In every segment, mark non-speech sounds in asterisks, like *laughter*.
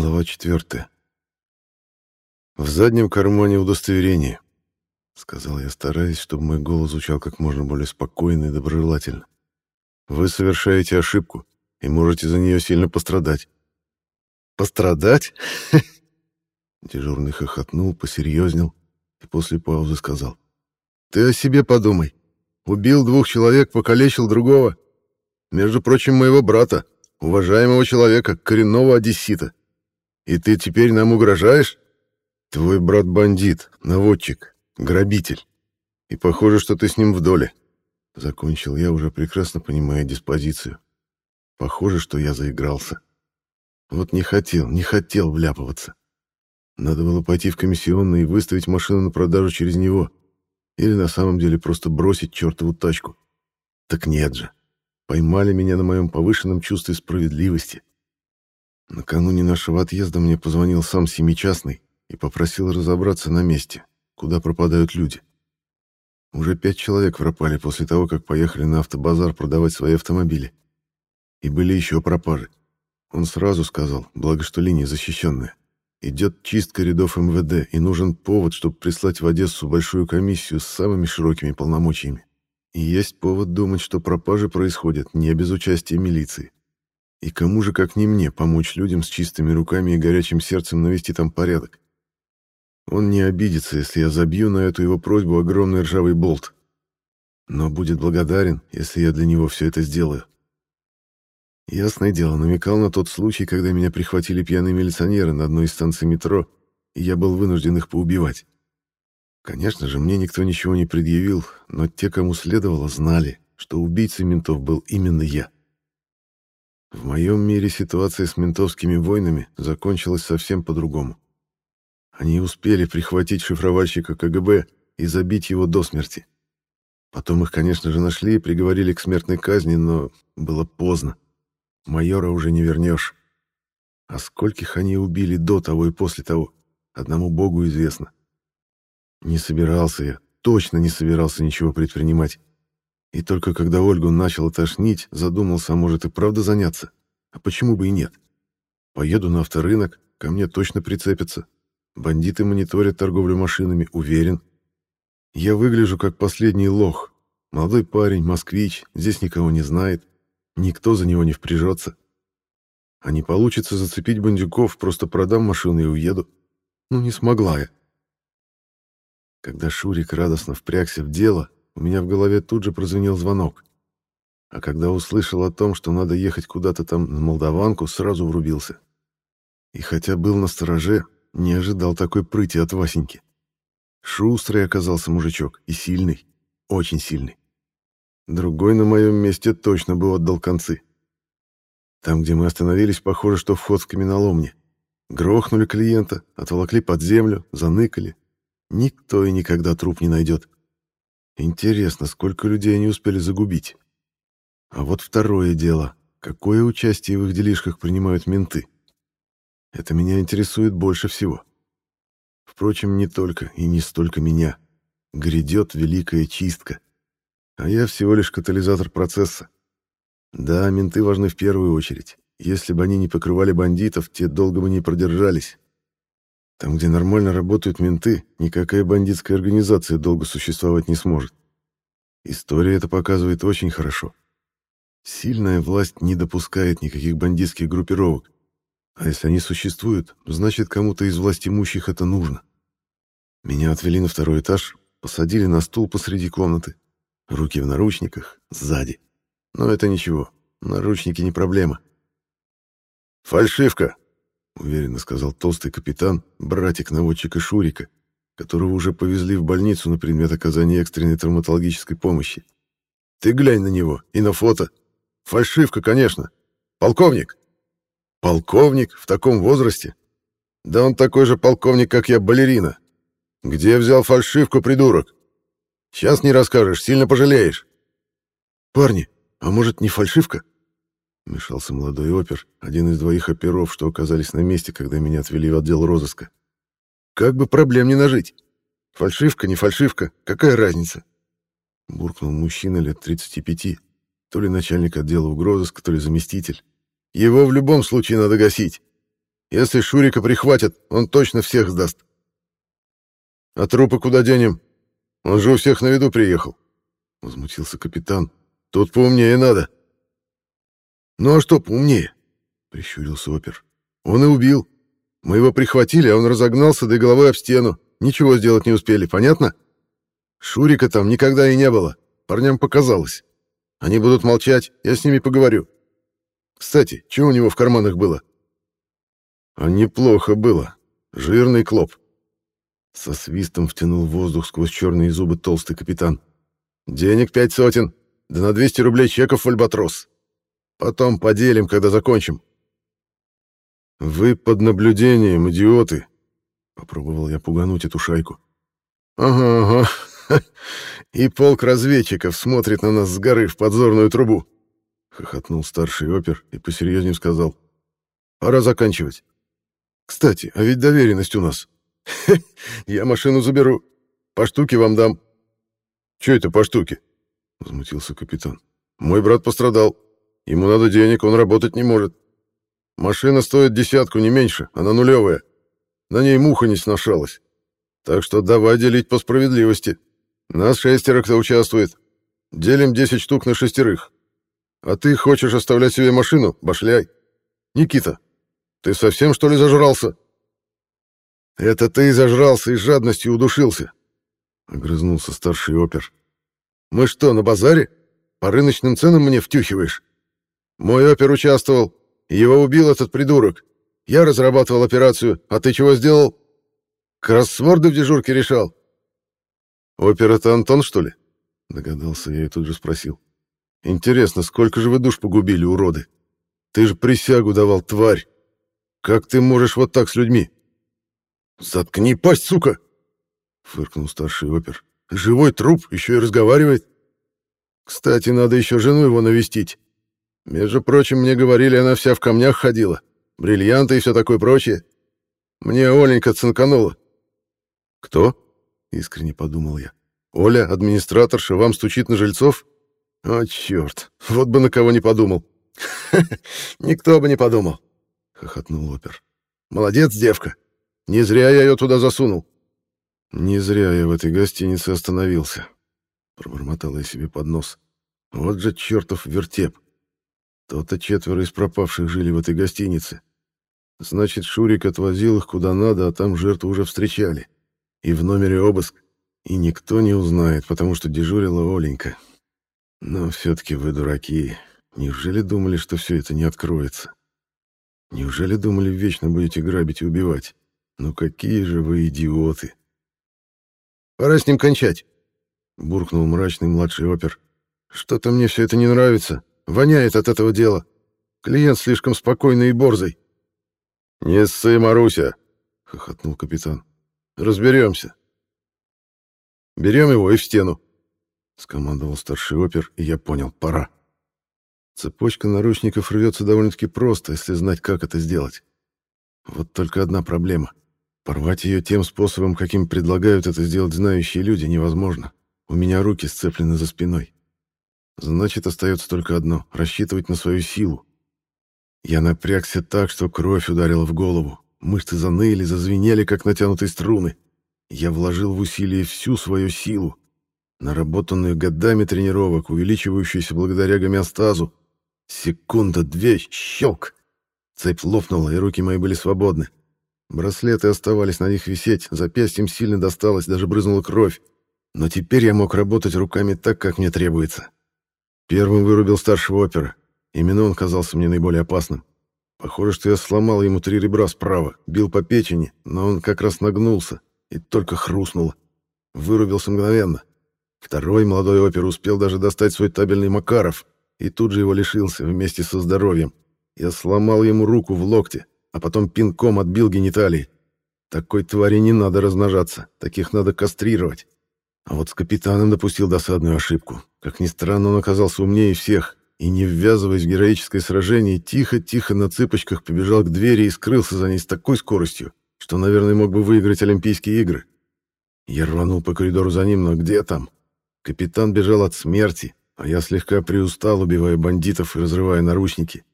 Глава четвертая. «В заднем кармане удостоверение», — сказал я, стараясь, чтобы мой голос звучал как можно более спокойно и доброжелательно. «Вы совершаете ошибку и можете за нее сильно пострадать». «Пострадать?» *laughs* Дежурный хохотнул, посерьезнел и после паузы сказал. «Ты о себе подумай. Убил двух человек, покалечил другого. Между прочим, моего брата, уважаемого человека, коренного одессита. И ты теперь нам угрожаешь? Твой брат бандит, наводчик, грабитель. И похоже, что ты с ним в доле. Закончил я, уже прекрасно понимая диспозицию. Похоже, что я заигрался. Вот не хотел, не хотел вляпываться. Надо было пойти в комиссионный и выставить машину на продажу через него. Или на самом деле просто бросить чертову тачку. Так нет же. Поймали меня на моем повышенном чувстве справедливости. Накануне нашего отъезда мне позвонил сам Семичастный и попросил разобраться на месте, куда пропадают люди. Уже пять человек пропали после того, как поехали на автобазар продавать свои автомобили. И были еще пропажи. Он сразу сказал, благо что линия защищенная. Идет чистка рядов МВД, и нужен повод, чтобы прислать в Одессу большую комиссию с самыми широкими полномочиями. И есть повод думать, что пропажи происходят не без участия милиции. И кому же, как не мне, помочь людям с чистыми руками и горячим сердцем навести там порядок? Он не обидится, если я забью на эту его просьбу огромный ржавый болт. Но будет благодарен, если я для него все это сделаю. Ясное дело, намекал на тот случай, когда меня прихватили пьяные милиционеры на одной из станций метро, и я был вынужден их поубивать. Конечно же, мне никто ничего не предъявил, но те, кому следовало, знали, что убийцей ментов был именно я. В моем мире ситуация с ментовскими войнами закончилась совсем по-другому. Они успели прихватить шифровальщика КГБ и забить его до смерти. Потом их, конечно же, нашли и приговорили к смертной казни, но было поздно. Майора уже не вернешь. А скольких они убили до того и после того, одному богу известно. Не собирался я, точно не собирался ничего предпринимать. И только когда Ольгу начал тошнить, задумался, а может и правда заняться. А почему бы и нет? Поеду на авторынок, ко мне точно прицепятся. Бандиты мониторят торговлю машинами, уверен. Я выгляжу как последний лох. Молодой парень, москвич, здесь никого не знает. Никто за него не впряжется. А не получится зацепить бандюков, просто продам машину и уеду. Ну, не смогла я. Когда Шурик радостно впрягся в дело, у меня в голове тут же прозвенел звонок. А когда услышал о том, что надо ехать куда-то там на Молдаванку, сразу врубился. И хотя был на стороже, не ожидал такой прыти от Васеньки. Шустрый оказался мужичок и сильный, очень сильный. Другой на моем месте точно бы отдал концы. Там, где мы остановились, похоже, что вход в каменоломни. Грохнули клиента, отволокли под землю, заныкали. Никто и никогда труп не найдет. Интересно, сколько людей они успели загубить? А вот второе дело. Какое участие в их делишках принимают менты? Это меня интересует больше всего. Впрочем, не только и не столько меня. Грядет великая чистка. А я всего лишь катализатор процесса. Да, менты важны в первую очередь. Если бы они не покрывали бандитов, те долго бы не продержались. Там, где нормально работают менты, никакая бандитская организация долго существовать не сможет. История это показывает очень хорошо. Сильная власть не допускает никаких бандитских группировок. А если они существуют, значит, кому-то из власть имущих это нужно. Меня отвели на второй этаж, посадили на стул посреди комнаты. Руки в наручниках, сзади. Но это ничего, наручники не проблема. «Фальшивка!» Уверенно сказал толстый капитан, братик наводчика Шурика, которого уже повезли в больницу на предмет оказания экстренной травматологической помощи. Ты глянь на него и на фото. Фальшивка, конечно. Полковник. Полковник в таком возрасте? Да он такой же полковник, как я, балерина. Где взял фальшивку, придурок? Сейчас не расскажешь, сильно пожалеешь. Парни, а может не фальшивка? Вмешался молодой опер, один из двоих оперов, что оказались на месте, когда меня отвели в отдел розыска. «Как бы проблем не нажить. Фальшивка, не фальшивка, какая разница?» Буркнул мужчина лет 35, то ли начальник отдела угрозыска, то ли заместитель. «Его в любом случае надо гасить. Если Шурика прихватят, он точно всех сдаст. А трупы куда денем? Он же у всех на виду приехал. Возмутился капитан. Тут поумнее надо. Ну а что поумнее? Прищурился опер. Он и убил. Мы его прихватили, а он разогнался, да и головой об стену. Ничего сделать не успели, понятно? Шурика там никогда и не было. Парням показалось. Они будут молчать, я с ними поговорю. Кстати, что у него в карманах было? А неплохо было. Жирный клоп. Со свистом втянул воздух сквозь черные зубы толстый капитан. Денег пять сотен, да на 200 рублей чеков в Альбатрос. Потом поделим, когда закончим. Вы под наблюдением, идиоты. Попробовал я пугануть эту шайку. Ага, ага. *laughs* И полк разведчиков смотрит на нас с горы в подзорную трубу. Хохотнул старший опер и посерьезнее сказал. Пора заканчивать. Кстати, а ведь доверенность у нас. *laughs* Я машину заберу. По штуке вам дам. Че это по штуке? Возмутился капитан. Мой брат пострадал. Ему надо денег, он работать не может. Машина стоит десятку, не меньше, она нулевая. На ней муха не сношалась. Так что давай делить по справедливости. Нас шестеро кто участвует. Делим 10 штук на шестерых. А ты хочешь оставлять себе машину? Башляй. Никита, ты совсем, что ли, зажрался?» «Это ты зажрался и жадностью удушился», — огрызнулся старший опер. «Мы что, на базаре? По рыночным ценам мне втюхиваешь? Мой опер участвовал, его убил этот придурок. Я разрабатывал операцию, а ты чего сделал? Кроссворды в дежурке решал». «Опер — это Антон, что ли?» — догадался я и тут же спросил. «Интересно, сколько же вы душ погубили, уроды? Ты же присягу давал, тварь!» Как ты можешь вот так с людьми? Заткни пасть, сука! Фыркнул старший опер. Живой труп, еще и разговаривает. Кстати, надо еще жену его навестить. Между прочим, мне говорили, она вся в камнях ходила. Бриллианты и все такое прочее. Мне Оленька цинканула. Кто? Искренне подумал я. Оля, администраторша, вам стучит на жильцов? О, черт, вот бы на кого не подумал. *laughs* Никто бы не подумал хохотнул опер. Молодец, девка. Не зря я ее туда засунул. Не зря я в этой гостинице остановился, пробормотал я себе под нос. Вот же чертов вертеп. То-то четверо из пропавших жили в этой гостинице. Значит, Шурик отвозил их куда надо, а там жертву уже встречали. И в номере обыск. И никто не узнает, потому что дежурила Оленька. Но все-таки вы дураки. Неужели думали, что все это не откроется? Неужели думали, вечно будете грабить и убивать? Ну какие же вы идиоты! Пора с ним кончать, буркнул мрачный младший опер. Что-то мне все это не нравится. Воняет от этого дела. Клиент слишком спокойный и борзый. Не ссы, Маруся, хохотнул капитан. Разберемся. Берем его и в стену, скомандовал старший опер, и я понял, пора. Цепочка наручников рвется довольно-таки просто, если знать, как это сделать. Вот только одна проблема. Порвать ее тем способом, каким предлагают это сделать знающие люди, невозможно. У меня руки сцеплены за спиной. Значит, остается только одно — рассчитывать на свою силу. Я напрягся так, что кровь ударила в голову. Мышцы заныли, зазвенели, как натянутые струны. Я вложил в усилие всю свою силу, наработанную годами тренировок, увеличивающуюся благодаря гомеостазу, Секунда, две, щелк. Цепь лопнула, и руки мои были свободны. Браслеты оставались на них висеть, запястьем сильно досталось, даже брызнула кровь. Но теперь я мог работать руками так, как мне требуется. Первым вырубил старшего опера. Именно он казался мне наиболее опасным. Похоже, что я сломал ему три ребра справа, бил по печени, но он как раз нагнулся, и только хрустнуло. Вырубился мгновенно. Второй молодой опер успел даже достать свой табельный Макаров — и тут же его лишился вместе со здоровьем. Я сломал ему руку в локте, а потом пинком отбил гениталии. Такой твари не надо размножаться, таких надо кастрировать. А вот с капитаном допустил досадную ошибку. Как ни странно, он оказался умнее всех, и, не ввязываясь в героическое сражение, тихо-тихо на цыпочках побежал к двери и скрылся за ней с такой скоростью, что, наверное, мог бы выиграть Олимпийские игры. Я рванул по коридору за ним, но где там? Капитан бежал от смерти, а я слегка приустал, убивая бандитов и разрывая наручники.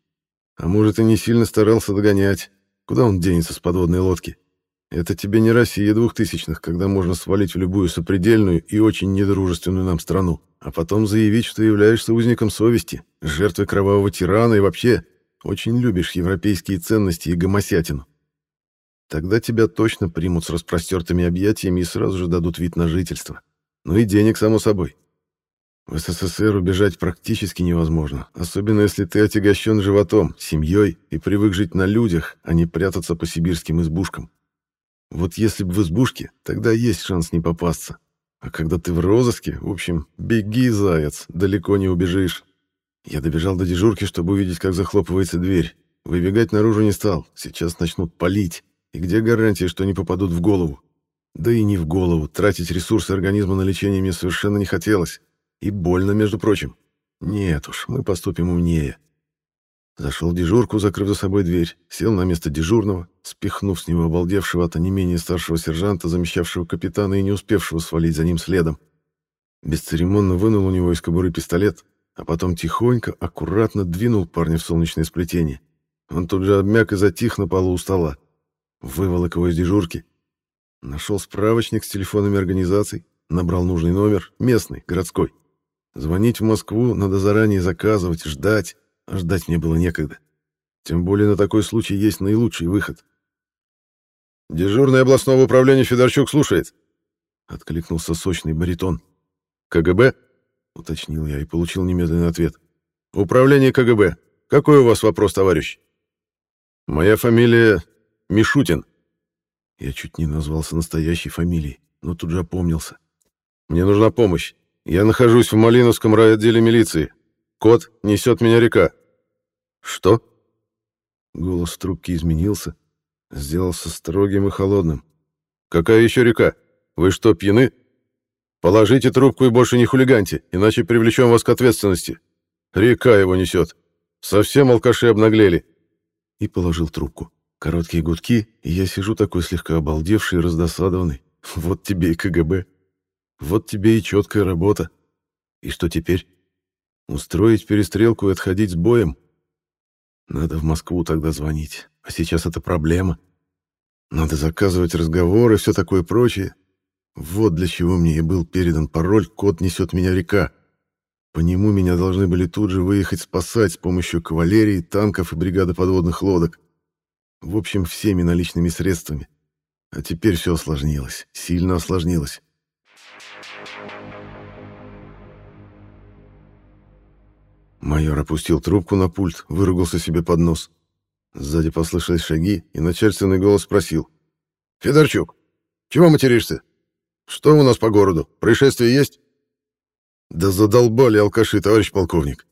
А может, и не сильно старался догонять. Куда он денется с подводной лодки? Это тебе не Россия двухтысячных, когда можно свалить в любую сопредельную и очень недружественную нам страну, а потом заявить, что являешься узником совести, жертвой кровавого тирана и вообще очень любишь европейские ценности и гомосятину. Тогда тебя точно примут с распростертыми объятиями и сразу же дадут вид на жительство. Ну и денег, само собой. В СССР убежать практически невозможно, особенно если ты отягощен животом, семьей и привык жить на людях, а не прятаться по сибирским избушкам. Вот если бы в избушке, тогда есть шанс не попасться. А когда ты в розыске, в общем, беги, заяц, далеко не убежишь. Я добежал до дежурки, чтобы увидеть, как захлопывается дверь. Выбегать наружу не стал, сейчас начнут палить. И где гарантия, что не попадут в голову? Да и не в голову, тратить ресурсы организма на лечение мне совершенно не хотелось. И больно, между прочим. Нет уж, мы поступим умнее. Зашел дежурку, закрыв за собой дверь, сел на место дежурного, спихнув с него обалдевшего от онемения старшего сержанта, замещавшего капитана и не успевшего свалить за ним следом. Бесцеремонно вынул у него из кобуры пистолет, а потом тихонько, аккуратно двинул парня в солнечное сплетение. Он тут же обмяк и затих на полу у стола. Выволок его из дежурки. Нашел справочник с телефонами организаций, набрал нужный номер, местный, городской. Звонить в Москву надо заранее заказывать, ждать, ждать мне было некогда. Тем более на такой случай есть наилучший выход. «Дежурный областного управления Федорчук слушает», — откликнулся сочный баритон. «КГБ?» — уточнил я и получил немедленный ответ. «Управление КГБ. Какой у вас вопрос, товарищ?» «Моя фамилия Мишутин». Я чуть не назвался настоящей фамилией, но тут же опомнился. «Мне нужна помощь. Я нахожусь в Малиновском райотделе милиции. Кот несет меня река». «Что?» Голос трубки изменился, сделался строгим и холодным. «Какая еще река? Вы что, пьяны? Положите трубку и больше не хулиганьте, иначе привлечем вас к ответственности. Река его несет. Совсем алкаши обнаглели». И положил трубку. Короткие гудки, и я сижу такой слегка обалдевший и раздосадованный. Вот тебе и КГБ. Вот тебе и четкая работа. И что теперь? Устроить перестрелку и отходить с боем? Надо в Москву тогда звонить. А сейчас это проблема. Надо заказывать разговоры и все такое прочее. Вот для чего мне и был передан пароль «Кот несет меня река». По нему меня должны были тут же выехать спасать с помощью кавалерии, танков и бригады подводных лодок. В общем, всеми наличными средствами. А теперь все осложнилось, сильно осложнилось. Майор опустил трубку на пульт, выругался себе под нос. Сзади послышались шаги, и начальственный голос спросил. «Федорчук, чего материшься? Что у нас по городу? Происшествие есть?» «Да задолбали алкаши, товарищ полковник.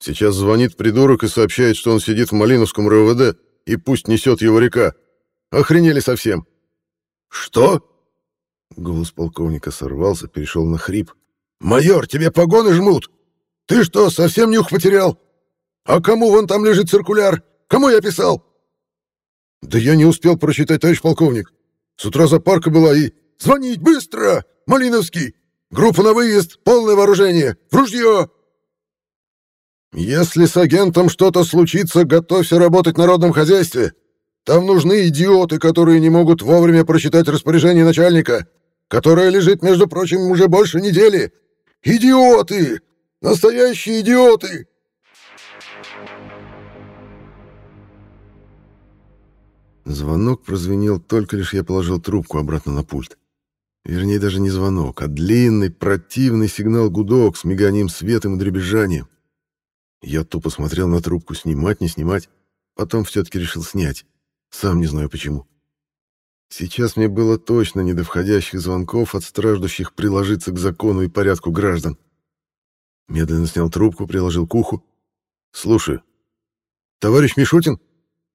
Сейчас звонит придурок и сообщает, что он сидит в Малиновском РОВД, и пусть несет его река. Охренели совсем!» «Что?» Голос полковника сорвался, перешел на хрип. «Майор, тебе погоны жмут! Ты что, совсем нюх потерял? А кому вон там лежит циркуляр? Кому я писал?» «Да я не успел прочитать, товарищ полковник. С утра за парка была и...» «Звонить быстро! Малиновский! Группа на выезд, полное вооружение, в ружье!» «Если с агентом что-то случится, готовься работать в народном хозяйстве. Там нужны идиоты, которые не могут вовремя прочитать распоряжение начальника которая лежит, между прочим, уже больше недели. Идиоты! Настоящие идиоты!» Звонок прозвенел только лишь я положил трубку обратно на пульт. Вернее, даже не звонок, а длинный, противный сигнал-гудок с миганием светом и дребезжанием. Я тупо смотрел на трубку, снимать, не снимать. Потом все-таки решил снять. Сам не знаю почему. Сейчас мне было точно не до входящих звонков от страждущих приложиться к закону и порядку граждан. Медленно снял трубку, приложил к уху. «Слушаю». «Товарищ Мишутин?»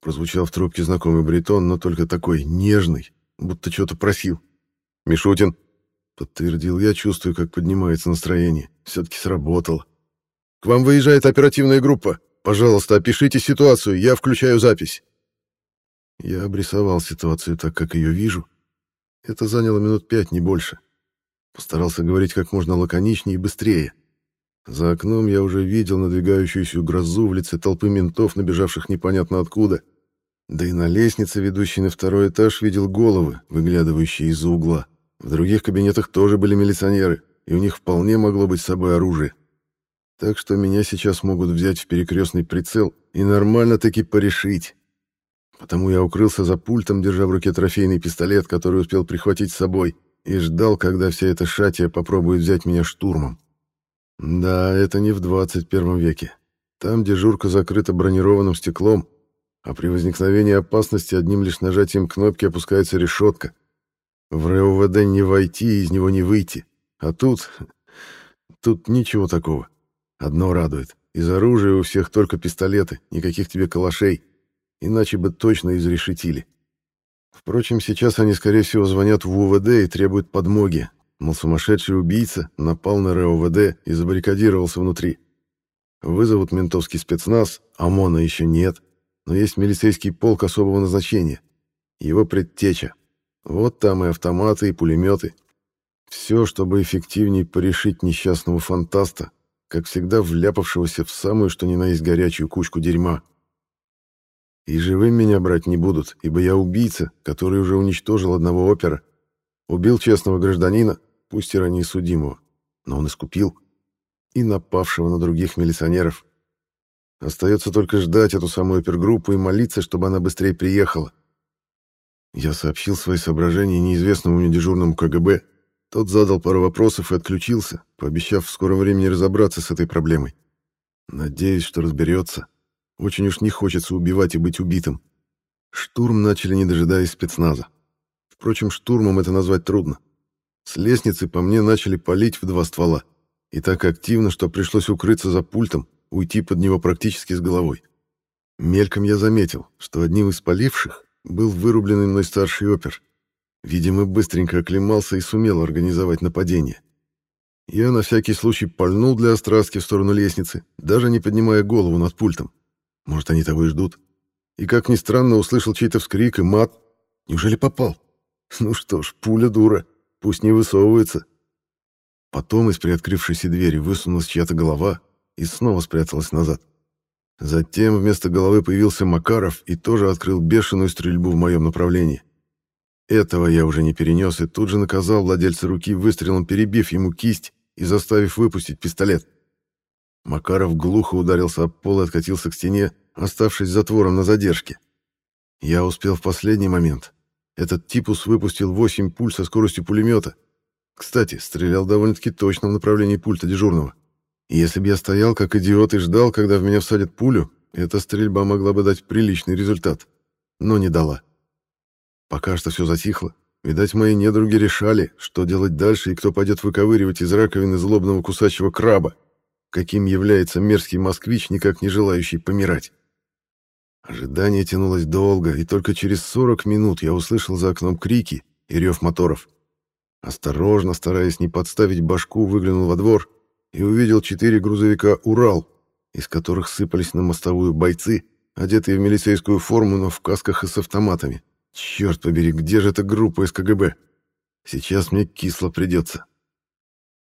Прозвучал в трубке знакомый баритон, но только такой нежный, будто что-то просил. «Мишутин», — подтвердил я, чувствую, как поднимается настроение. Все-таки сработало. «К вам выезжает оперативная группа. Пожалуйста, опишите ситуацию, я включаю запись». Я обрисовал ситуацию так, как ее вижу. Это заняло минут пять, не больше. Постарался говорить как можно лаконичнее и быстрее. За окном я уже видел надвигающуюся грозу в лице толпы ментов, набежавших непонятно откуда. Да и на лестнице, ведущей на второй этаж, видел головы, выглядывающие из-за угла. В других кабинетах тоже были милиционеры, и у них вполне могло быть с собой оружие. Так что меня сейчас могут взять в перекрестный прицел и нормально-таки порешить. Потому я укрылся за пультом, держа в руке трофейный пистолет, который успел прихватить с собой, и ждал, когда вся эта шатия попробует взять меня штурмом. Да, это не в 21 веке. Там дежурка закрыта бронированным стеклом, а при возникновении опасности одним лишь нажатием кнопки опускается решетка. В РОВД не войти и из него не выйти. А тут... Тут ничего такого. Одно радует. Из оружия у всех только пистолеты, никаких тебе калашей. Иначе бы точно изрешетили. Впрочем, сейчас они, скорее всего, звонят в УВД и требуют подмоги. Мол, сумасшедший убийца напал на РОВД и забаррикадировался внутри. Вызовут ментовский спецназ, ОМОНа еще нет, но есть милицейский полк особого назначения. Его предтеча. Вот там и автоматы, и пулеметы. Все, чтобы эффективнее порешить несчастного фантаста, как всегда вляпавшегося в самую что ни на есть горячую кучку дерьма. И живым меня брать не будут, ибо я убийца, который уже уничтожил одного опера. Убил честного гражданина, пусть и ранее судимого, но он искупил. И напавшего на других милиционеров. Остается только ждать эту самую опергруппу и молиться, чтобы она быстрее приехала. Я сообщил свои соображения неизвестному мне дежурному КГБ. Тот задал пару вопросов и отключился, пообещав в скором времени разобраться с этой проблемой. Надеюсь, что разберется. Очень уж не хочется убивать и быть убитым. Штурм начали, не дожидаясь спецназа. Впрочем, штурмом это назвать трудно. С лестницы по мне начали палить в два ствола. И так активно, что пришлось укрыться за пультом, уйти под него практически с головой. Мельком я заметил, что одним из поливших был вырубленный мной старший опер. Видимо, быстренько оклемался и сумел организовать нападение. Я на всякий случай пальнул для острастки в сторону лестницы, даже не поднимая голову над пультом. Может, они того и ждут. И, как ни странно, услышал чей-то вскрик и мат. Неужели попал? Ну что ж, пуля дура. Пусть не высовывается. Потом из приоткрывшейся двери высунулась чья-то голова и снова спряталась назад. Затем вместо головы появился Макаров и тоже открыл бешеную стрельбу в моем направлении. Этого я уже не перенес и тут же наказал владельца руки выстрелом, перебив ему кисть и заставив выпустить пистолет. Макаров глухо ударился об пол и откатился к стене, оставшись затвором на задержке. Я успел в последний момент. Этот типус выпустил 8 пуль со скоростью пулемета. Кстати, стрелял довольно-таки точно в направлении пульта дежурного. И если бы я стоял как идиот и ждал, когда в меня всадят пулю, эта стрельба могла бы дать приличный результат. Но не дала. Пока что все затихло. Видать, мои недруги решали, что делать дальше и кто пойдет выковыривать из раковины злобного кусачего краба каким является мерзкий москвич, никак не желающий помирать. Ожидание тянулось долго, и только через 40 минут я услышал за окном крики и рев моторов. Осторожно, стараясь не подставить башку, выглянул во двор и увидел четыре грузовика «Урал», из которых сыпались на мостовую бойцы, одетые в милицейскую форму, но в касках и с автоматами. Черт побери, где же эта группа из КГБ? Сейчас мне кисло придется.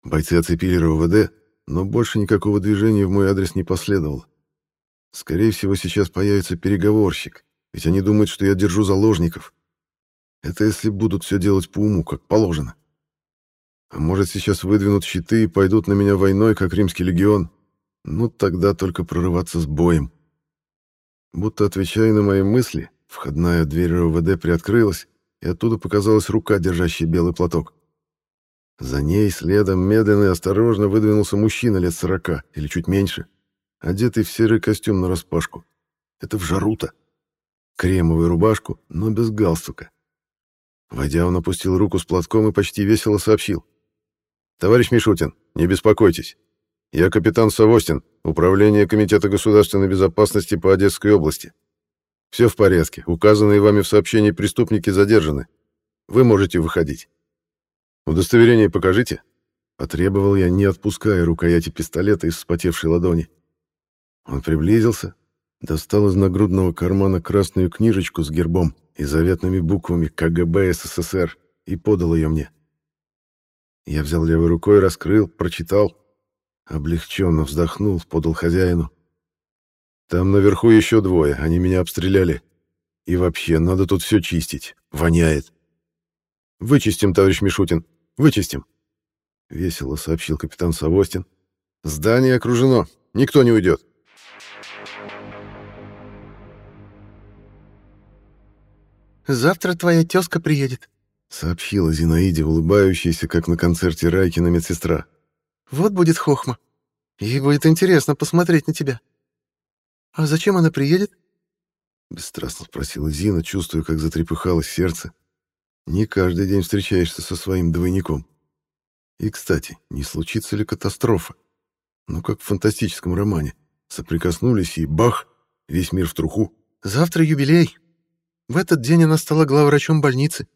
Бойцы оцепили РОВД, но больше никакого движения в мой адрес не последовало. Скорее всего, сейчас появится переговорщик, ведь они думают, что я держу заложников. Это если будут все делать по уму, как положено. А может, сейчас выдвинут щиты и пойдут на меня войной, как римский легион. Ну, тогда только прорываться с боем. Будто отвечая на мои мысли, входная дверь РОВД приоткрылась, и оттуда показалась рука, держащая белый платок. За ней следом медленно и осторожно выдвинулся мужчина лет сорока или чуть меньше, одетый в серый костюм нараспашку. Это в жару-то. Кремовую рубашку, но без галстука. Войдя, он опустил руку с платком и почти весело сообщил. «Товарищ Мишутин, не беспокойтесь. Я капитан Савостин, Управление Комитета государственной безопасности по Одесской области. Все в порядке. Указанные вами в сообщении преступники задержаны. Вы можете выходить». «Удостоверение покажите», — потребовал я, не отпуская рукояти пистолета из вспотевшей ладони. Он приблизился, достал из нагрудного кармана красную книжечку с гербом и заветными буквами КГБ СССР и подал ее мне. Я взял левой рукой, раскрыл, прочитал. Облегченно вздохнул, подал хозяину. «Там наверху еще двое, они меня обстреляли. И вообще, надо тут все чистить. Воняет. Вычистим, товарищ Мишутин, вычистим. Весело сообщил капитан Савостин. Здание окружено, никто не уйдет. «Завтра твоя тезка приедет», — сообщила Зинаиде, улыбающаяся, как на концерте Райкина медсестра. «Вот будет хохма. Ей будет интересно посмотреть на тебя». «А зачем она приедет?» Бесстрастно спросила Зина, чувствуя, как затрепыхалось сердце. Не каждый день встречаешься со своим двойником. И, кстати, не случится ли катастрофа? Ну, как в фантастическом романе. Соприкоснулись и бах, весь мир в труху. «Завтра юбилей. В этот день она стала главврачом больницы.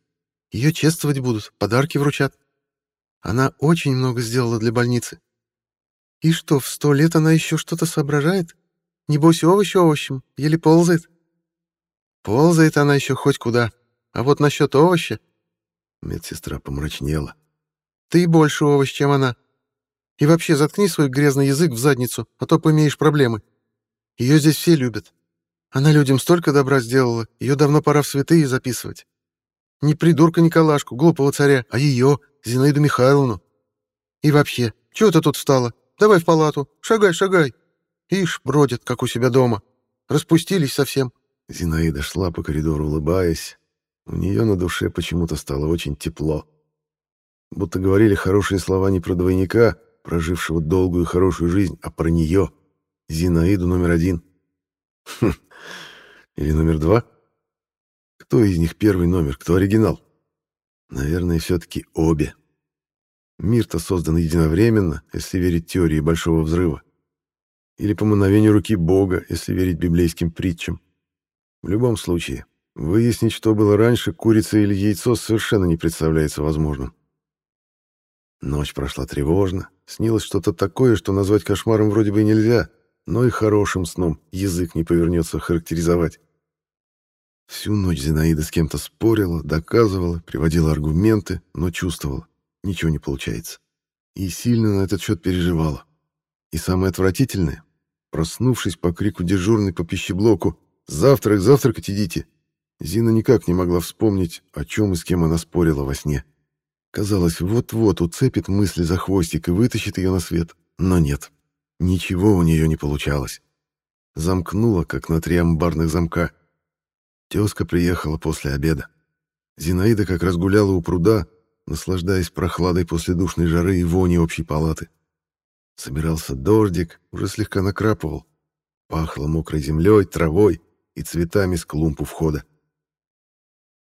Ее чествовать будут, подарки вручат. Она очень много сделала для больницы. И что, в сто лет она еще что-то соображает? Небось, овощ овощем, еле ползает. Ползает она еще хоть куда. А вот насчет овоща... Медсестра помрачнела. Ты больше овощ, чем она. И вообще заткни свой грязный язык в задницу, а то поимеешь проблемы. Ее здесь все любят. Она людям столько добра сделала, ее давно пора в святые записывать. Не придурка Николашку, глупого царя, а ее, Зинаиду Михайловну. И вообще, чего ты тут встала? Давай в палату, шагай, шагай. Ишь, бродят, как у себя дома. Распустились совсем. Зинаида шла по коридору, улыбаясь. У нее на душе почему-то стало очень тепло. Будто говорили хорошие слова не про двойника, прожившего долгую хорошую жизнь, а про нее, Зинаиду номер один. Хм. Или номер два? Кто из них первый номер, кто оригинал? Наверное, все-таки обе. Мир-то создан единовременно, если верить теории Большого Взрыва. Или по мановению руки Бога, если верить библейским притчам. В любом случае, выяснить, что было раньше, курица или яйцо, совершенно не представляется возможным. Ночь прошла тревожно, снилось что-то такое, что назвать кошмаром вроде бы нельзя, но и хорошим сном язык не повернется характеризовать. Всю ночь Зинаида с кем-то спорила, доказывала, приводила аргументы, но чувствовала, ничего не получается. И сильно на этот счет переживала. И самое отвратительное, проснувшись по крику дежурной по пищеблоку «Завтрак, завтракать идите!», Зина никак не могла вспомнить, о чем и с кем она спорила во сне. Казалось, вот-вот уцепит мысли за хвостик и вытащит ее на свет, но нет. Ничего у нее не получалось. Замкнула, как на три амбарных замка. Тезка приехала после обеда. Зинаида как раз гуляла у пруда, наслаждаясь прохладой после душной жары и вони общей палаты. Собирался дождик, уже слегка накрапывал. Пахло мокрой землей, травой и цветами с клумб у входа.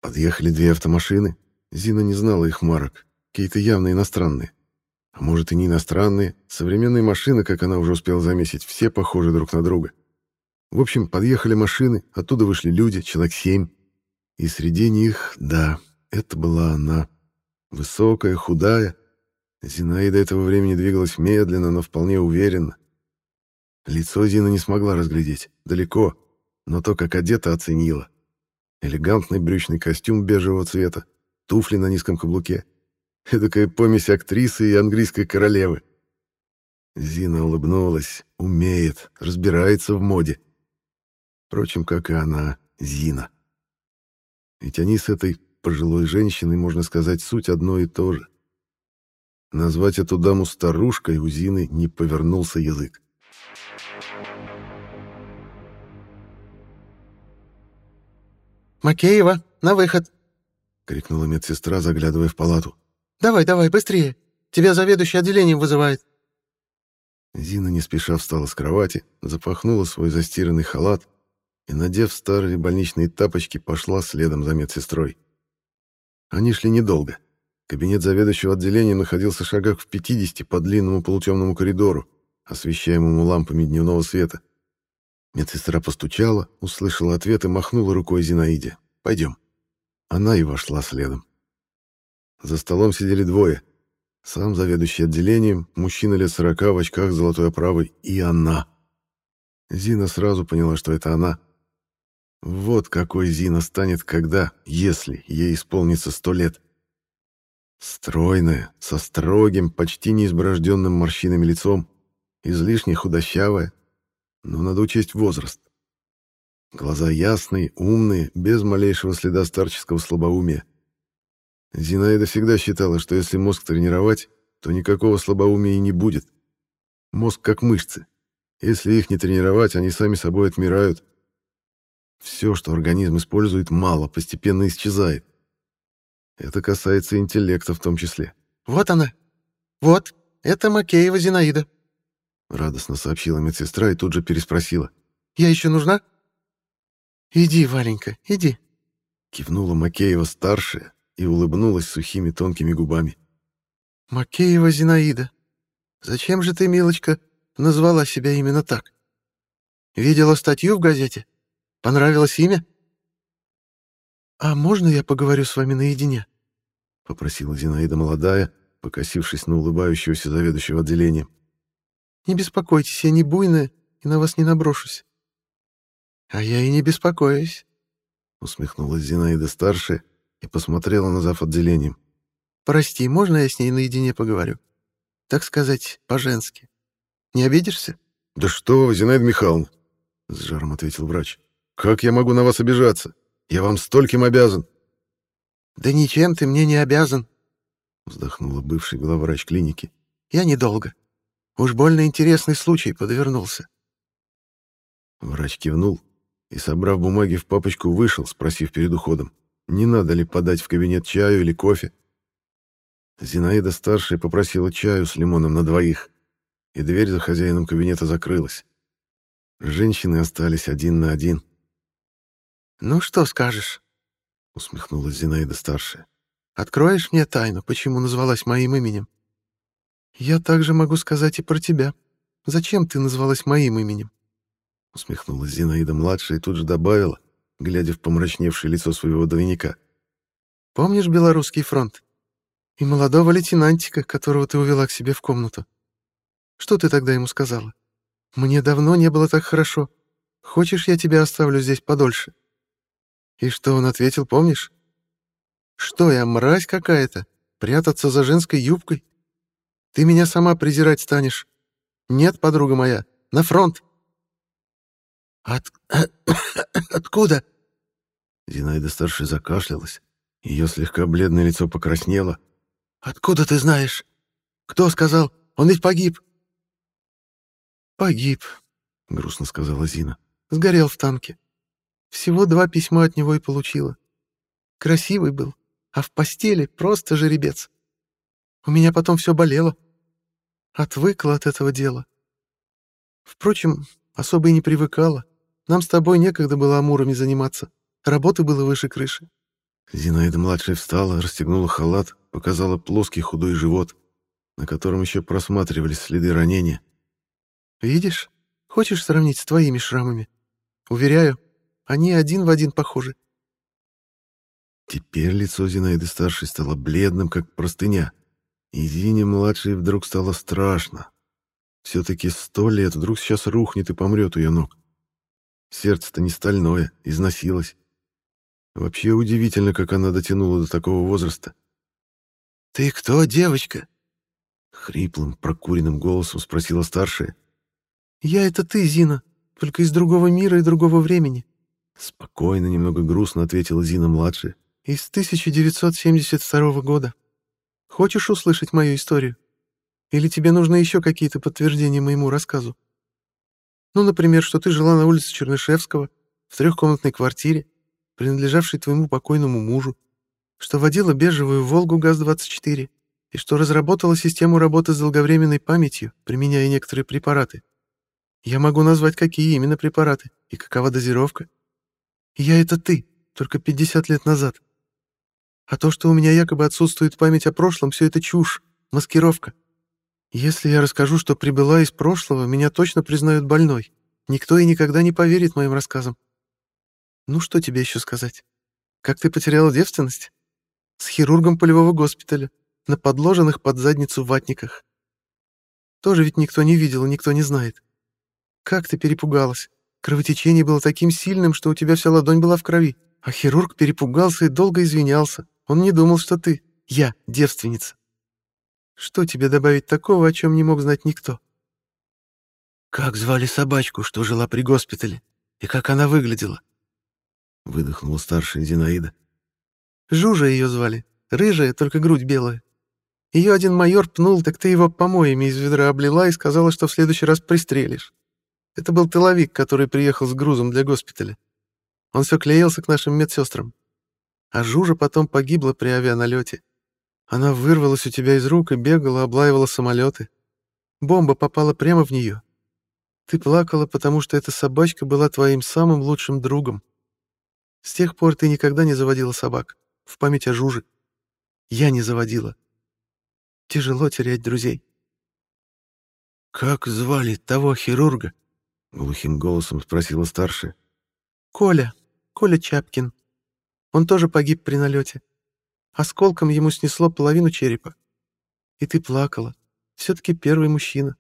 Подъехали две автомашины. Зина не знала их марок, какие-то явно иностранные. А может и не иностранные, современные машины, как она уже успела заметить, все похожи друг на друга. В общем, подъехали машины, оттуда вышли люди, человек семь. И среди них, да, это была она. Высокая, худая. Зинаида этого времени двигалась медленно, но вполне уверенно. Лицо Зина не смогла разглядеть, далеко, но то, как одета, оценила. Элегантный брючный костюм бежевого цвета, туфли на низком каблуке. Эдакая помесь актрисы и английской королевы. Зина улыбнулась, умеет, разбирается в моде. Впрочем, как и она, Зина. Ведь они с этой пожилой женщиной, можно сказать, суть одно и то же. Назвать эту даму старушкой у Зины не повернулся язык. «Макеева, на выход!» — крикнула медсестра, заглядывая в палату. «Давай, давай, быстрее! Тебя заведующий отделением вызывает!» Зина не спеша встала с кровати, запахнула свой застиранный халат и, надев старые больничные тапочки, пошла следом за медсестрой. Они шли недолго. Кабинет заведующего отделения находился в шагах в 50 по длинному полутемному коридору, освещаемому лампами дневного света. Медсестра постучала, услышала ответ и махнула рукой Зинаиде. «Пойдем». Она и вошла следом. За столом сидели двое. Сам заведующий отделением, мужчина лет сорока в очках с золотой оправой, и она. Зина сразу поняла, что это она. Вот какой Зина станет, когда, если ей исполнится сто лет. Стройная, со строгим, почти неизброжденным морщинами лицом, излишне худощавая, но надо учесть возраст. Глаза ясные, умные, без малейшего следа старческого слабоумия. Зинаида всегда считала, что если мозг тренировать, то никакого слабоумия и не будет. Мозг как мышцы. Если их не тренировать, они сами собой отмирают. Все, что организм использует, мало, постепенно исчезает. Это касается интеллекта в том числе. «Вот она! Вот, это Макеева Зинаида!» Радостно сообщила медсестра и тут же переспросила. «Я еще нужна?» «Иди, Валенька, иди!» Кивнула Макеева старшая и улыбнулась сухими тонкими губами. «Макеева Зинаида, зачем же ты, милочка, назвала себя именно так? Видела статью в газете? Понравилось имя?» «А можно я поговорю с вами наедине?» — попросила Зинаида молодая, покосившись на улыбающегося заведующего отделением. «Не беспокойтесь, я не буйная и на вас не наброшусь». «А я и не беспокоюсь», — усмехнулась Зинаида-старшая и посмотрела на зав. отделением. «Прости, можно я с ней наедине поговорю? Так сказать, по-женски. Не обидишься?» «Да что вы, Зинаида Михайловна!» — с жаром ответил врач. «Как я могу на вас обижаться? Я вам стольким обязан». «Да ничем ты мне не обязан», — вздохнула бывший главврач клиники. «Я недолго. Уж больно интересный случай подвернулся». Врач кивнул и, собрав бумаги в папочку, вышел, спросив перед уходом, не надо ли подать в кабинет чаю или кофе. Зинаида-старшая попросила чаю с лимоном на двоих, и дверь за хозяином кабинета закрылась. Женщины остались один на один. «Ну что скажешь?» — усмехнулась Зинаида-старшая. «Откроешь мне тайну, почему назвалась моим именем?» «Я также могу сказать и про тебя. Зачем ты назвалась моим именем?» Усмехнулась Зинаида-младшая и тут же добавила, глядя в помрачневшее лицо своего двойника. «Помнишь Белорусский фронт? И молодого лейтенантика, которого ты увела к себе в комнату? Что ты тогда ему сказала? Мне давно не было так хорошо. Хочешь, я тебя оставлю здесь подольше?» И что он ответил, помнишь? «Что я, мразь какая-то? Прятаться за женской юбкой? Ты меня сама презирать станешь. Нет, подруга моя, на фронт!» От... *coughs* Откуда? Зинаида-старшая закашлялась. Ее слегка бледное лицо покраснело. «Откуда ты знаешь? Кто сказал? Он ведь погиб!» «Погиб», — грустно сказала Зина. «Сгорел в танке. Всего два письма от него и получила. Красивый был, а в постели просто жеребец. У меня потом все болело. Отвыкла от этого дела. Впрочем, особо и не привыкала. Нам с тобой некогда было амурами заниматься. Работы было выше крыши. Зинаида-младшая встала, расстегнула халат, показала плоский худой живот, на котором еще просматривались следы ранения. «Видишь? Хочешь сравнить с твоими шрамами? Уверяю, они один в один похожи». Теперь лицо Зинаиды-старшей стало бледным, как простыня, и Зине-младшей вдруг стало страшно. Все-таки сто лет вдруг сейчас рухнет и помрет у ее ног. Сердце-то не стальное, износилось. Вообще удивительно, как она дотянула до такого возраста. «Ты кто, девочка?» Хриплым, прокуренным голосом спросила старшая. «Я — это ты, Зина, только из другого мира и другого времени». Спокойно, немного грустно ответила Зина-младшая. «Из 1972 года. Хочешь услышать мою историю? Или тебе нужны еще какие-то подтверждения моему рассказу?» Ну, например, что ты жила на улице Чернышевского, в трехкомнатной квартире, принадлежавшей твоему покойному мужу, что водила бежевую «Волгу» ГАЗ-24 и что разработала систему работы с долговременной памятью, применяя некоторые препараты. Я могу назвать, какие именно препараты и какова дозировка. Я — это ты, только 50 лет назад. А то, что у меня якобы отсутствует память о прошлом, все это чушь, маскировка. Если я расскажу, что прибыла из прошлого, меня точно признают больной. Никто и никогда не поверит моим рассказам. Ну что тебе еще сказать? Как ты потеряла девственность? С хирургом полевого госпиталя, на подложенных под задницу ватниках. Тоже ведь никто не видел никто не знает. Как ты перепугалась? Кровотечение было таким сильным, что у тебя вся ладонь была в крови. А хирург перепугался и долго извинялся. Он не думал, что ты, я, девственница. Что тебе добавить такого, о чем не мог знать никто? Как звали собачку, что жила при госпитале? И как она выглядела?» Выдохнула старшая Зинаида. «Жужа ее звали. Рыжая, только грудь белая. Ее один майор пнул, так ты его помоями из ведра облила и сказала, что в следующий раз пристрелишь. Это был тыловик, который приехал с грузом для госпиталя. Он все клеился к нашим медсестрам. А Жужа потом погибла при авианалете. Она вырвалась у тебя из рук и бегала, облаивала самолеты. Бомба попала прямо в нее. Ты плакала, потому что эта собачка была твоим самым лучшим другом. С тех пор ты никогда не заводила собак. В память о Жуже. Я не заводила. Тяжело терять друзей. «Как звали того хирурга?» — глухим голосом спросила старшая. «Коля», Коля Чапкин. Он тоже погиб при налете. Осколком ему снесло половину черепа. И ты плакала. Все-таки первый мужчина.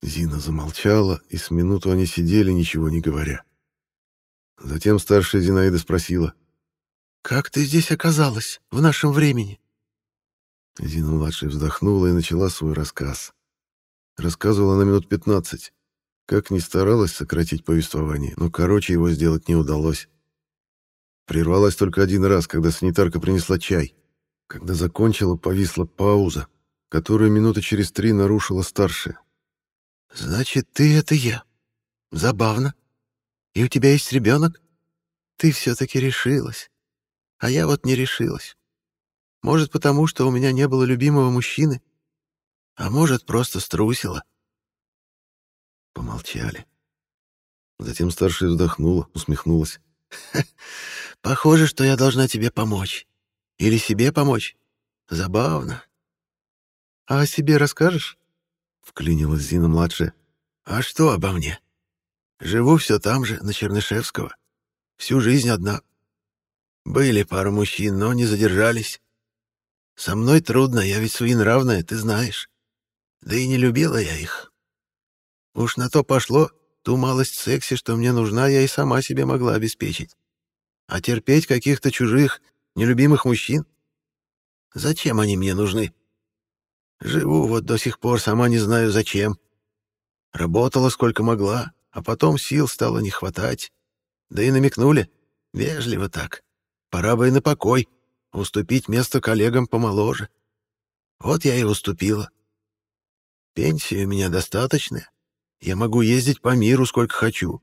Зина замолчала, и с минуту они сидели, ничего не говоря. Затем старшая Зинаида спросила. «Как ты здесь оказалась, в нашем времени?» Зина-младшая вздохнула и начала свой рассказ. Рассказывала на минут пятнадцать. Как ни старалась сократить повествование, но короче его сделать не удалось. Прервалась только один раз, когда санитарка принесла чай. Когда закончила, повисла пауза, которую минуты через три нарушила старшая. «Значит, ты — это я. Забавно. И у тебя есть ребенок? Ты все-таки решилась. А я вот не решилась. Может, потому что у меня не было любимого мужчины? А может, просто струсила?» Помолчали. Затем старшая вздохнула, усмехнулась. Похоже, что я должна тебе помочь. Или себе помочь. Забавно. А о себе расскажешь? Вклинилась Зина-младшая. А что обо мне? Живу все там же, на Чернышевского. Всю жизнь одна. Были пара мужчин, но не задержались. Со мной трудно, я ведь своенравная, ты знаешь. Да и не любила я их. Уж на то пошло, Ту малость секси, что мне нужна, я и сама себе могла обеспечить. А терпеть каких-то чужих, нелюбимых мужчин? Зачем они мне нужны? Живу вот до сих пор, сама не знаю зачем. Работала сколько могла, а потом сил стало не хватать. Да и намекнули, вежливо так. Пора бы и на покой, уступить место коллегам помоложе. Вот я и уступила. Пенсия у меня достаточная, я могу ездить по миру сколько хочу.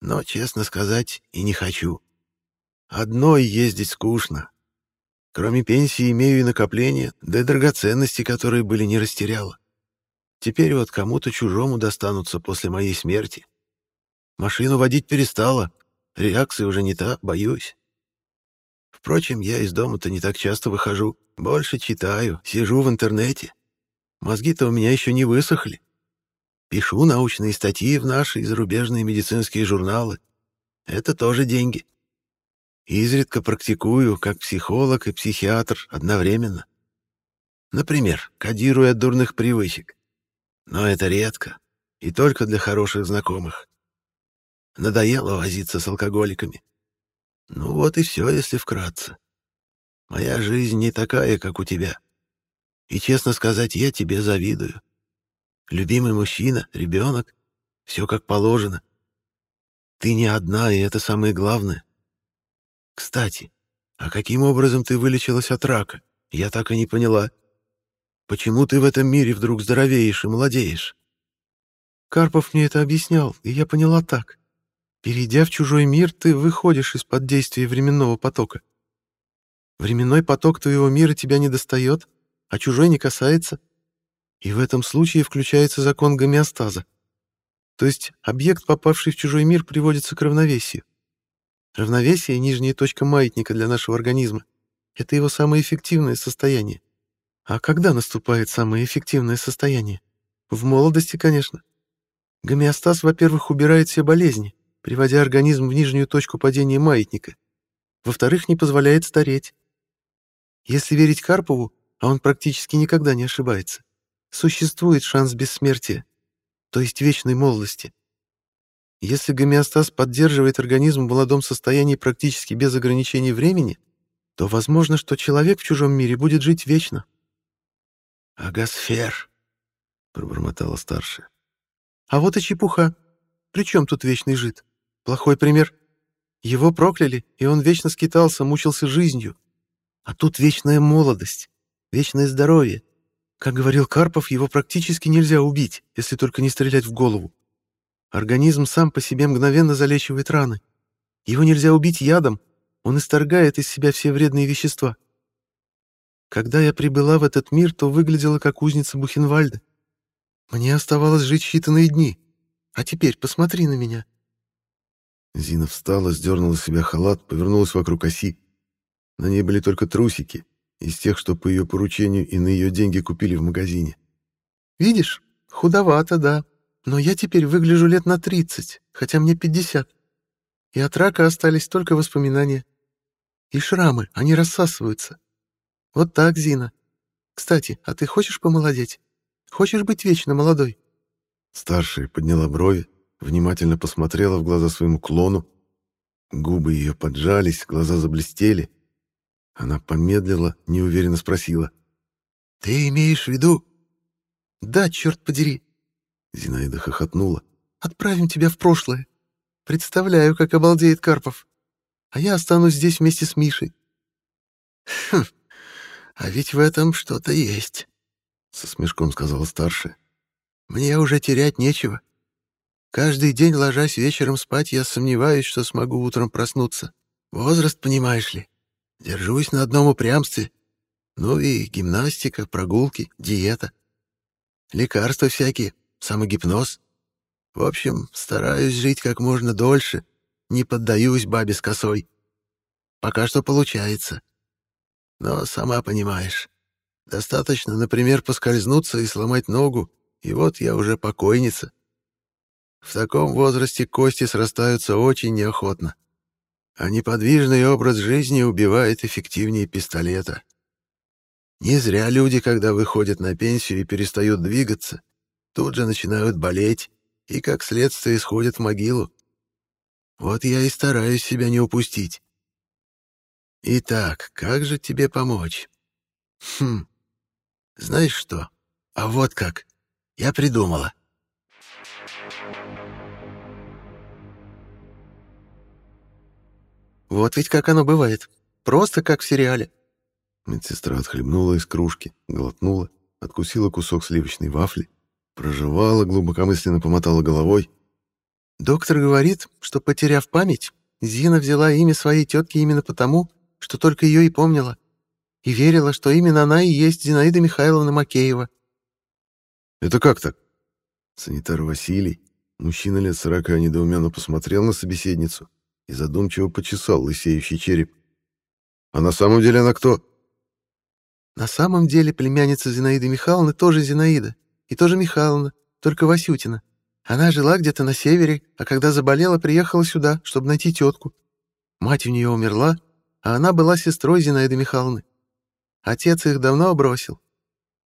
Но, честно сказать, и не хочу. Одной ездить скучно. Кроме пенсии имею и накопления, да и драгоценности, которые были не растеряла. Теперь вот кому-то чужому достанутся после моей смерти. Машину водить перестала, реакция уже не та, боюсь. Впрочем, я из дома-то не так часто выхожу, больше читаю, сижу в интернете. Мозги-то у меня еще не высохли. Пишу научные статьи в наши и зарубежные медицинские журналы. Это тоже деньги. Изредка практикую как психолог и психиатр одновременно. Например, кодирую от дурных привычек. Но это редко и только для хороших знакомых. Надоело возиться с алкоголиками. Ну вот и все, если вкратце. Моя жизнь не такая, как у тебя. И, честно сказать, я тебе завидую. Любимый мужчина, ребенок. Все как положено. Ты не одна, и это самое главное. Кстати, а каким образом ты вылечилась от рака? Я так и не поняла. Почему ты в этом мире вдруг здоровеешь и молодеешь? Карпов мне это объяснял, и я поняла так. Перейдя в чужой мир, ты выходишь из-под действия временного потока. Временной поток твоего мира тебя не достает, а чужой не касается. И в этом случае включается закон гомеостаза. То есть объект, попавший в чужой мир, приводится к равновесию. Равновесие — нижняя точка маятника для нашего организма. Это его самое эффективное состояние. А когда наступает самое эффективное состояние? В молодости, конечно. Гомеостаз, во-первых, убирает все болезни, приводя организм в нижнюю точку падения маятника. Во-вторых, не позволяет стареть. Если верить Карпову, а он практически никогда не ошибается, существует шанс бессмертия, то есть вечной молодости. Если гомеостаз поддерживает организм в молодом состоянии практически без ограничений времени, то возможно, что человек в чужом мире будет жить вечно. «Агасфер», — пробормотала старшая. «А вот и чепуха. При чем тут вечный жид? Плохой пример. Его прокляли, и он вечно скитался, мучился жизнью. А тут вечная молодость, вечное здоровье. Как говорил Карпов, его практически нельзя убить, если только не стрелять в голову. Организм сам по себе мгновенно залечивает раны. Его нельзя убить ядом, он исторгает из себя все вредные вещества. Когда я прибыла в этот мир, то выглядела как узница Бухенвальда. Мне оставалось жить считанные дни. А теперь посмотри на меня. Зина встала, сдернула с себя халат, повернулась вокруг оси. На ней были только трусики, из тех, что по ее поручению и на ее деньги купили в магазине. «Видишь, худовато, да, но я теперь выгляжу лет на тридцать, хотя мне пятьдесят. И от рака остались только воспоминания. И шрамы, они рассасываются. Вот так, Зина. Кстати, а ты хочешь помолодеть? Хочешь быть вечно молодой?» Старшая подняла брови, внимательно посмотрела в глаза своему клону. Губы ее поджались, глаза заблестели. Она помедлила, неуверенно спросила. «Ты имеешь в виду?» «Да, черт подери!» Зинаида хохотнула. «Отправим тебя в прошлое. Представляю, как обалдеет Карпов. А я останусь здесь вместе с Мишей». «Хм, а ведь в этом что-то есть», — со смешком сказала старшая. «Мне уже терять нечего. Каждый день, ложась вечером спать, я сомневаюсь, что смогу утром проснуться. Возраст, понимаешь ли. Держусь на одном упрямстве. Ну и гимнастика, прогулки, диета. Лекарства всякие, самогипноз. В общем, стараюсь жить как можно дольше, не поддаюсь бабе с косой. Пока что получается. Но сама понимаешь, достаточно, например, поскользнуться и сломать ногу, и вот я уже покойница. В таком возрасте кости срастаются очень неохотно а неподвижный образ жизни убивает эффективнее пистолета. Не зря люди, когда выходят на пенсию и перестают двигаться, тут же начинают болеть и, как следствие, исходят в могилу. Вот я и стараюсь себя не упустить. Итак, как же тебе помочь? Хм, знаешь что? А вот как. Я придумала. Вот ведь как оно бывает. Просто как в сериале. Медсестра отхлебнула из кружки, глотнула, откусила кусок сливочной вафли, прожевала, глубокомысленно помотала головой. Доктор говорит, что, потеряв память, Зина взяла имя своей тетки именно потому, что только ее и помнила, и верила, что именно она и есть Зинаида Михайловна Макеева. «Это как так?» Санитар Василий, мужчина лет сорока, недоуменно посмотрел на собеседницу, и задумчиво почесал лысеющий череп. «А на самом деле она кто?» «На самом деле племянница Зинаиды Михайловны тоже Зинаида, и тоже Михайловна, только Васютина. Она жила где-то на севере, а когда заболела, приехала сюда, чтобы найти тетку. Мать у нее умерла, а она была сестрой Зинаиды Михайловны. Отец их давно бросил.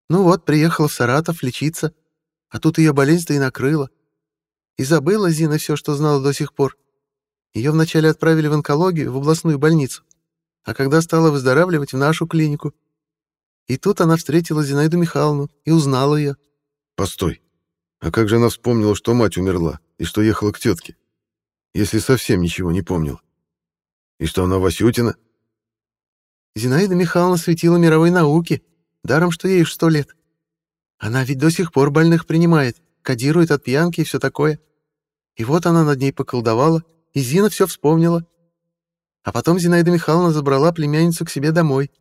Ну вот, приехала в Саратов лечиться, а тут ее болезнь-то и накрыла. И забыла Зина все, что знала до сих пор. Ее вначале отправили в онкологию, в областную больницу, а когда стала выздоравливать, в нашу клинику. И тут она встретила Зинаиду Михайловну и узнала ее. Постой. А как же она вспомнила, что мать умерла и что ехала к тетке? Если совсем ничего не помнила. И что она Васютина? Зинаида Михайловна светила мировой науке, даром, что ей уж сто лет. Она ведь до сих пор больных принимает, кодирует от пьянки и все такое. И вот она над ней поколдовала — и Зина все вспомнила. А потом Зинаида Михайловна забрала племянницу к себе домой.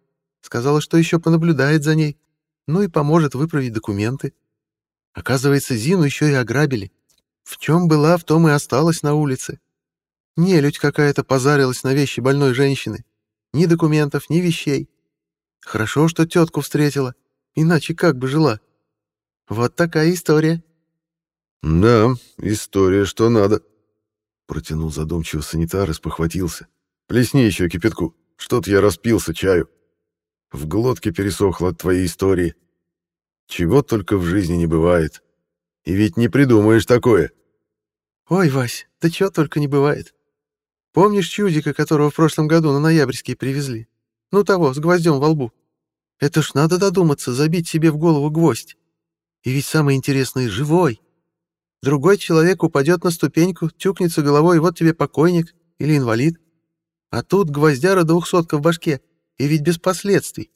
Сказала, что еще понаблюдает за ней. Ну и поможет выправить документы. Оказывается, Зину еще и ограбили. В чем была, в том и осталась на улице. Нелюдь какая-то позарилась на вещи больной женщины. Ни документов, ни вещей. Хорошо, что тетку встретила. Иначе как бы жила? Вот такая история. Да, история, что надо. Протянул задумчиво санитар и спохватился. «Плесни еще кипятку. Что-то я распился чаю. В глотке пересохло от твоей истории. Чего только в жизни не бывает. И ведь не придумаешь такое». «Ой, Вась, да чего только не бывает. Помнишь чудика, которого в прошлом году на ноябрьские привезли? Ну того, с гвоздем во лбу. Это ж надо додуматься, забить себе в голову гвоздь. И ведь самое интересное — живой. Другой человек упадет на ступеньку, тюкнется головой, и вот тебе покойник или инвалид. А тут гвоздяра двухсотка в башке, и ведь без последствий.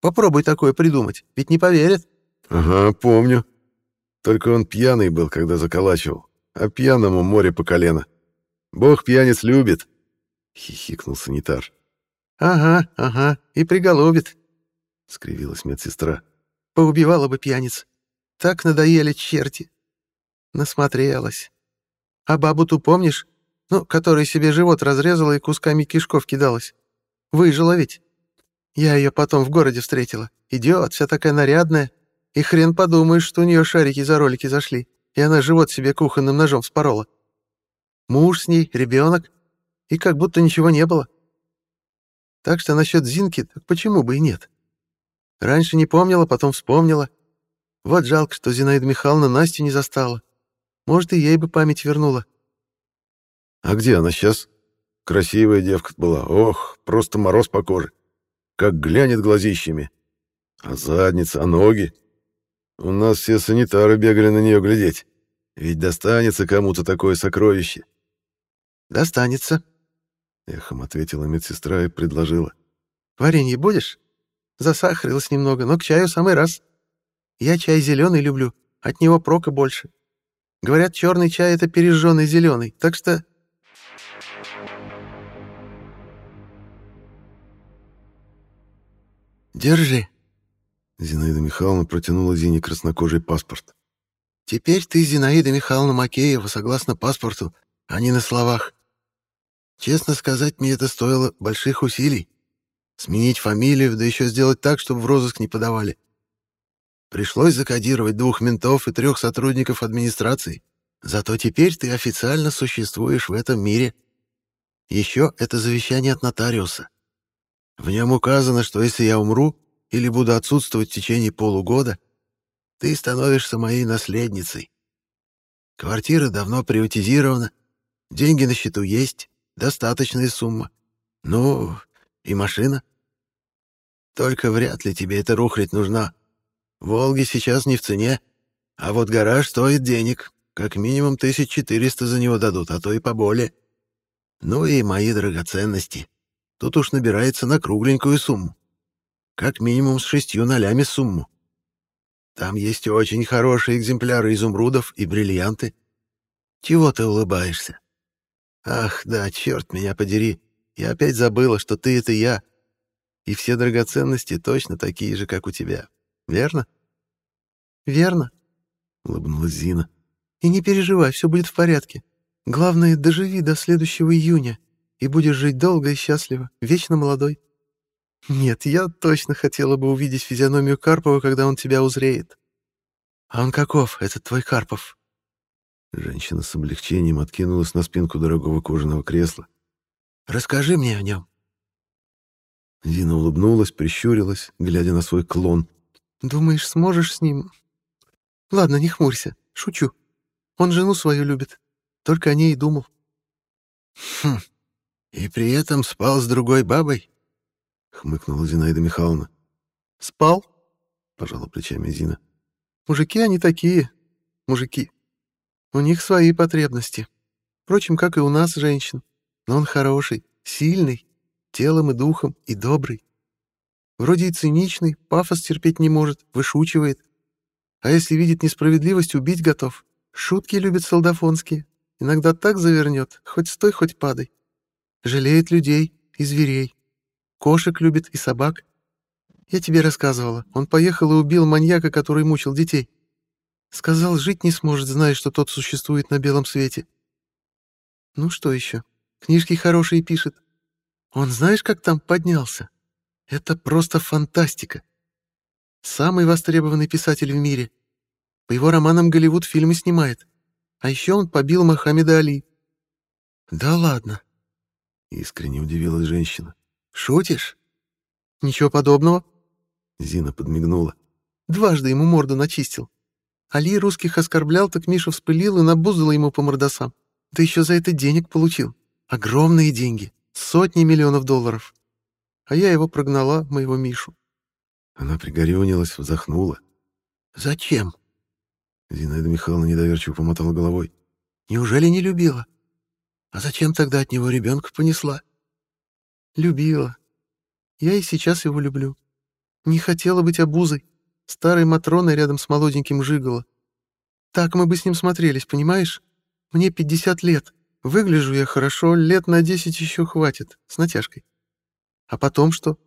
Попробуй такое придумать, ведь не поверят. Ага, помню. Только он пьяный был, когда заколачивал, а пьяному море по колено. Бог пьяниц любит, — хихикнул санитар. Ага, ага, и приголубит, — скривилась медсестра. Поубивала бы пьяниц. Так надоели черти. Насмотрелась. А бабу ту помнишь? Ну, которая себе живот разрезала и кусками кишков кидалась. Выжила ведь. Я ее потом в городе встретила. Идет, вся такая нарядная. И хрен подумаешь, что у нее шарики за ролики зашли, и она живот себе кухонным ножом вспорола. Муж с ней, ребенок, и как будто ничего не было. Так что насчет Зинки, так почему бы и нет? Раньше не помнила, потом вспомнила. Вот жалко, что Зинаида Михайловна Настю не застала. Может, и ей бы память вернула. А где она сейчас? Красивая девка была. Ох, просто мороз по коже. Как глянет глазищами. А задница, а ноги? У нас все санитары бегали на нее глядеть. Ведь достанется кому-то такое сокровище. «Достанется», — эхом ответила медсестра и предложила. «Варенье будешь? Засахарилось немного, но к чаю самый раз. Я чай зеленый люблю, от него прока больше. Говорят, черный чай — это пережженный зеленый, так что...» «Держи». Зинаида Михайловна протянула Зине краснокожий паспорт. «Теперь ты Зинаида Михайловна Макеева, согласно паспорту, а не на словах. Честно сказать, мне это стоило больших усилий. Сменить фамилию, да еще сделать так, чтобы в розыск не подавали. Пришлось закодировать двух ментов и трех сотрудников администрации. Зато теперь ты официально существуешь в этом мире. Еще это завещание от нотариуса. В нем указано, что если я умру или буду отсутствовать в течение полугода, ты становишься моей наследницей. Квартира давно приватизирована, деньги на счету есть, Достаточная сумма. Ну, и машина. Только вряд ли тебе эта рухлядь нужна. «Волги» сейчас не в цене, а вот гараж стоит денег. Как минимум тысяч четыреста за него дадут, а то и поболее. Ну и мои драгоценности. Тут уж набирается на кругленькую сумму. Как минимум с шестью нолями сумму. Там есть очень хорошие экземпляры изумрудов и бриллианты. Чего ты улыбаешься? Ах, да, черт меня подери. Я опять забыла, что ты — это я. И все драгоценности точно такие же, как у тебя. Верно? Верно, — улыбнулась Зина. И не переживай, все будет в порядке. Главное, доживи до следующего июня, и будешь жить долго и счастливо, вечно молодой. Нет, я точно хотела бы увидеть физиономию Карпова, когда он тебя узреет. А он каков, этот твой Карпов? Женщина с облегчением откинулась на спинку дорогого кожаного кресла. «Расскажи мне о нем». Зина улыбнулась, прищурилась, глядя на свой клон. «Думаешь, сможешь с ним...» «Ладно, не хмурься, шучу. Он жену свою любит. Только о ней и думал». «Хм, и при этом спал с другой бабой?» — хмыкнула Зинаида Михайловна. «Спал?» — пожала плечами Зина. «Мужики они такие, мужики. У них свои потребности. Впрочем, как и у нас, женщин. Но он хороший, сильный, телом и духом, и добрый. Вроде и циничный, пафос терпеть не может, вышучивает. А если видит несправедливость, убить готов. Шутки любит солдафонские. Иногда так завернет, хоть стой, хоть падай. Жалеет людей и зверей. Кошек любит и собак. Я тебе рассказывала. Он поехал и убил маньяка, который мучил детей. Сказал, жить не сможет, зная, что тот существует на белом свете. Ну что еще? Книжки хорошие пишет. Он знаешь, как там поднялся? Это просто фантастика. Самый востребованный писатель в мире. По его романам Голливуд фильмы снимает. А еще он побил Мохаммеда Али. Да ладно. Искренне удивилась женщина. Шутишь? Ничего подобного. Зина подмигнула. Дважды ему морду начистил. Али русских оскорблял, так Миша вспылил и набузал ему по мордасам. Да еще за это денег получил. Огромные деньги. Сотни миллионов долларов. А я его прогнала, моего Мишу. Она пригорюнилась, вздохнула. «Зачем?» Зинаида Михайловна недоверчиво помотала головой. Неужели не любила? А зачем тогда от него ребенка понесла? Любила. Я и сейчас его люблю. Не хотела быть обузой, старой Матроной рядом с молоденьким Жигало. Так мы бы с ним смотрелись, понимаешь? Мне 50 лет. Выгляжу я хорошо, лет на 10 еще хватит, с натяжкой. А потом что?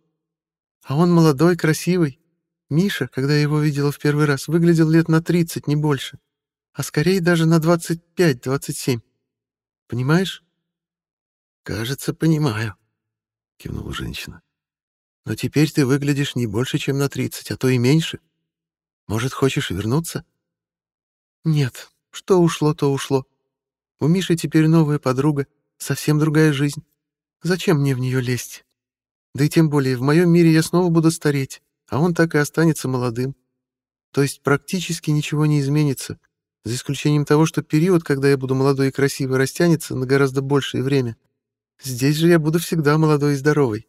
А он молодой, красивый. Миша, когда я его видела в первый раз, выглядел лет на 30, не больше. А скорее даже на 25-27. Понимаешь? Кажется, понимаю, кивнула женщина. Но теперь ты выглядишь не больше, чем на 30, а то и меньше. Может, хочешь вернуться? Нет, что ушло, то ушло. У Миши теперь новая подруга, совсем другая жизнь. Зачем мне в нее лезть? Да и тем более, в моем мире я снова буду стареть, а он так и останется молодым. То есть практически ничего не изменится, за исключением того, что период, когда я буду молодой и красивой, растянется на гораздо большее время. Здесь же я буду всегда молодой и здоровой.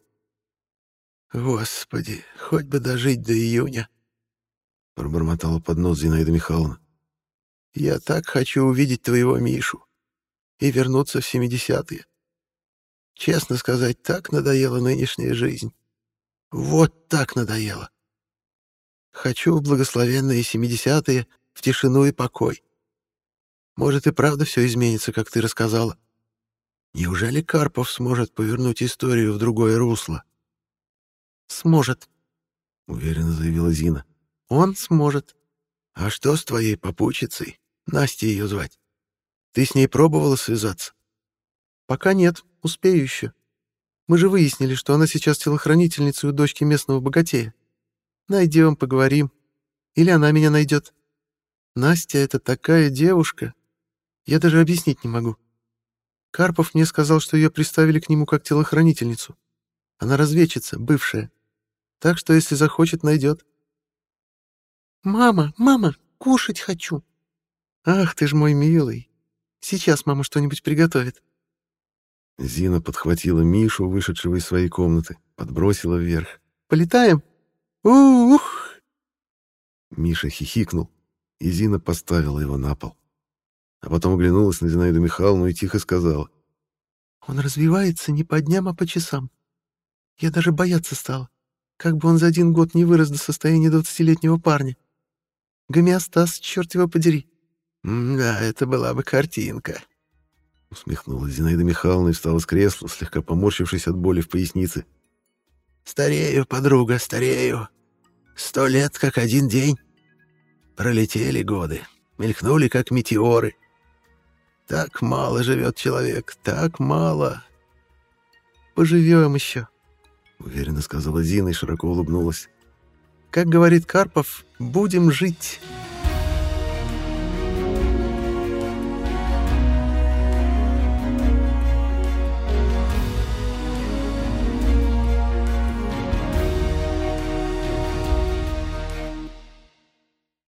Господи, хоть бы дожить до июня, пробормотала под нос Зинаида Михайловна. Я так хочу увидеть твоего Мишу и вернуться в семидесятые. Честно сказать, так надоела нынешняя жизнь. Вот так надоело. Хочу в благословенные семидесятые, в тишину и покой. Может, и правда все изменится, как ты рассказала. Неужели Карпов сможет повернуть историю в другое русло? Сможет, уверенно заявила Зина. Он сможет. А что с твоей попутчицей? Настя ее звать. Ты с ней пробовала связаться? Пока нет, успею еще. Мы же выяснили, что она сейчас телохранительница у дочки местного богатея. Найдем, поговорим. Или она меня найдет. Настя — это такая девушка. Я даже объяснить не могу. Карпов мне сказал, что ее приставили к нему как телохранительницу. Она разведчица, бывшая. Так что, если захочет, найдет. «Мама, мама, кушать хочу!» «Ах ты ж мой милый! Сейчас мама что-нибудь приготовит». Зина подхватила Мишу, вышедшего из своей комнаты, подбросила вверх. «Полетаем? Ух!» Миша хихикнул, и Зина поставила его на пол. А потом оглянулась на Зинаиду Михайловну и тихо сказала. «Он развивается не по дням, а по часам. Я даже бояться стала, как бы он за один год не вырос до состояния двадцатилетнего парня. Гомеостаз, черт его подери!» «Да, это была бы картинка», — усмехнулась Зинаида Михайловна и встала с кресла, слегка поморщившись от боли в пояснице. «Старею, подруга, старею. Сто лет, как один день. Пролетели годы, мелькнули, как метеоры. Так мало живет человек, так мало». «Поживем еще», — уверенно сказала Зина и широко улыбнулась. «Как говорит Карпов, будем жить».